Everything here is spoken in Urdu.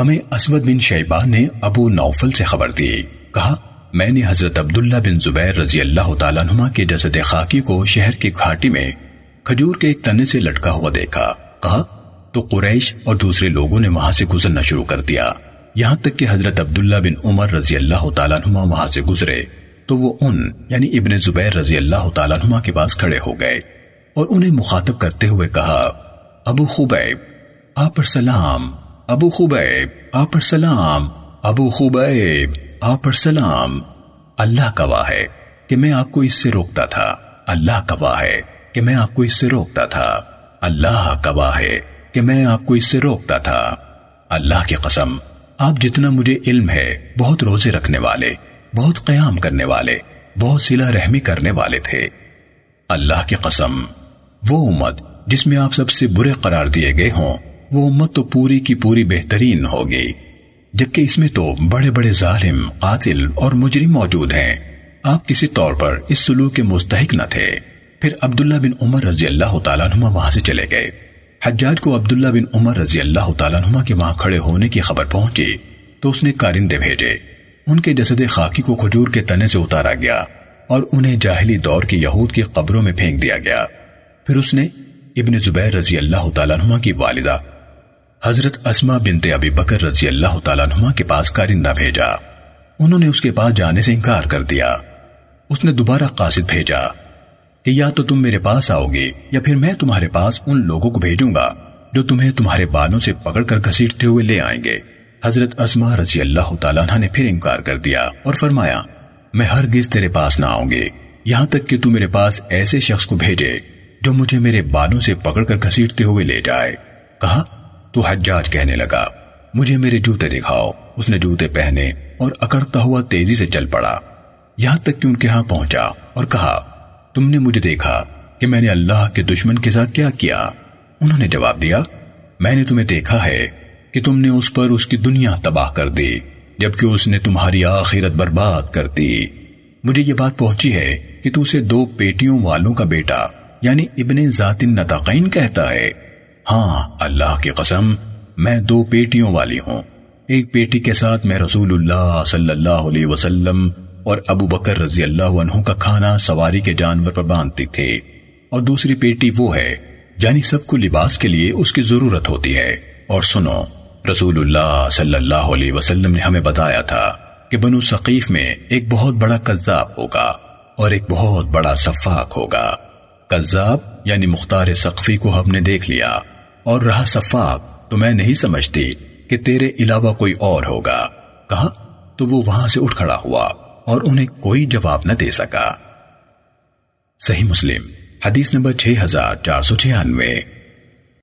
ہمیں اسود بن شیبان نے ابو نوفل سے خبر دی۔ کہا، میں نے حضرت عبداللہ بن زبیر رضی اللہ تعالیٰ نما کے جسد خاکی کو شہر کی گھاٹی میں کھجور کے ایک تنے سے لٹکا ہوا دیکھا۔ کہا، تو قریش اور دوسرے لوگوں نے وہاں سے گزرنا شروع کر دیا۔ یہاں تک کہ حضرت عبداللہ بن عمر رضی اللہ تعالیٰ نما وہاں سے گزرے، تو وہ ان یعنی ابن زبیر رضی اللہ تعالیٰ نما کے پاس کھڑے ہو گئے اور انہیں مخاطب کرتے ہوئے کہا، ابو خبیب، آپ پر سلام۔ ابو خبیب، آپ پر سلام۔ ابو خبیب، آپ پر سلام۔ اللہ گواہ ہے کہ میں آپ کو اس سے روکتا تھا۔ اللہ گواہ ہے کہ میں آپ کو اس سے روکتا تھا۔ اللہ گواہ ہے کہ میں آپ کو اس سے روکتا تھا۔ اللہ کی قسم، آپ جتنا مجھے علم ہے، بہت روزے رکھنے والے، بہت قیام کرنے والے، بہت سلا رحمی کرنے والے تھے۔ اللہ کی قسم، وہ امت جس میں آپ سب سے برے قرار دیے گئے ہوں وہ امت تو پوری کی پوری بہترین ہوگی، جبکہ اس میں تو بڑے بڑے ظالم، قاتل اور مجرم موجود ہیں۔ آپ کسی طور پر اس سلوک کے مستحق نہ تھے۔ پھر عبداللہ بن عمر رضی اللہ تعالیٰ نما وہاں سے چلے گئے۔ حجاج کو عبداللہ بن عمر رضی اللہ تعالیٰ نما کے وہاں کھڑے ہونے کی خبر پہنچی، تو اس نے کارندے بھیجے۔ ان کے جسد خاکی کو کھجور کے تنے سے اتارا گیا اور انہیں جاہلی دور کی یہود کی قبروں میں پھینک دیا گیا۔ پھر اس نے ابن زبیر رضی اللہ تعالیٰ نما کی والدہ حضرت اسما بنت ابی بکر رضی اللہ تعالیٰ نما کے پاس کارندہ بھیجا۔ انہوں نے اس کے پاس جانے سے انکار کر دیا۔ اس نے دوبارہ قاصد بھیجا کہ یا تو تم میرے پاس آؤ گے یا پھر میں تمہارے پاس ان لوگوں کو بھیجوں گا جو تمہیں تمہارے بالوں سے پکڑ کر گھسیٹتے ہوئے لے آئیں گے۔ حضرت اسما رضی اللہ تعالیٰ عنہ نے پھر انکار کر دیا اور فرمایا، میں ہرگز تیرے پاس نہ آؤں گے۔ یہاں تک کہ تو میرے پاس ایسے شخص کو بھیجے جو مجھے میرے بالوں سے پکڑ کر گھسیٹتے ہوئے لے جائے۔ کہا تو حجاج کہنے لگا، مجھے میرے جوتے دکھاؤ۔ اس نے جوتے پہنے اور اکڑتا ہوا تیزی سے چل پڑا۔ یہاں تک کہ ان کے ہاں پہنچا اور کہا، تم نے مجھے دیکھا کہ میں نے اللہ کے دشمن کے ساتھ کیا کیا۔ انہوں نے جواب دیا، میں نے تمہیں دیکھا ہے کہ تم نے اس پر اس کی دنیا تباہ کر دی، جبکہ اس نے تمہاری آخرت برباد کر دی۔ مجھے یہ بات پہنچی ہے کہ تو اسے دو پیٹیوں والوں کا بیٹا یعنی ابن ذات النتقین کہتا ہے۔ ہاں اللہ کی قسم، میں دو پیٹیوں والی ہوں۔ ایک پیٹی کے ساتھ میں رسول اللہ صلی اللہ علیہ وسلم اور ابو بکر رضی اللہ عنہ کا کھانا سواری کے جانور پر باندھتی تھی۔ اور دوسری پیٹی وہ ہے یعنی سب کو لباس کے لیے اس کی ضرورت ہوتی ہے۔ اور سنو، رسول اللہ صلی اللہ علیہ وسلم نے ہمیں بتایا تھا کہ بنو ثقیف میں ایک بہت بڑا قذاب ہوگا اور ایک بہت بڑا صفاق ہوگا۔ قذاب یعنی مختار سقفی کو ہم نے دیکھ لیا۔ اور رہا صفاق تو میں نہیں سمجھتی کہ تیرے علاوہ کوئی اور ہوگا۔ کہا، تو وہ وہاں سے اٹھ کھڑا ہوا اور انہیں کوئی جواب نہ دے سکا۔ صحیح مسلم، حدیث نمبر 6496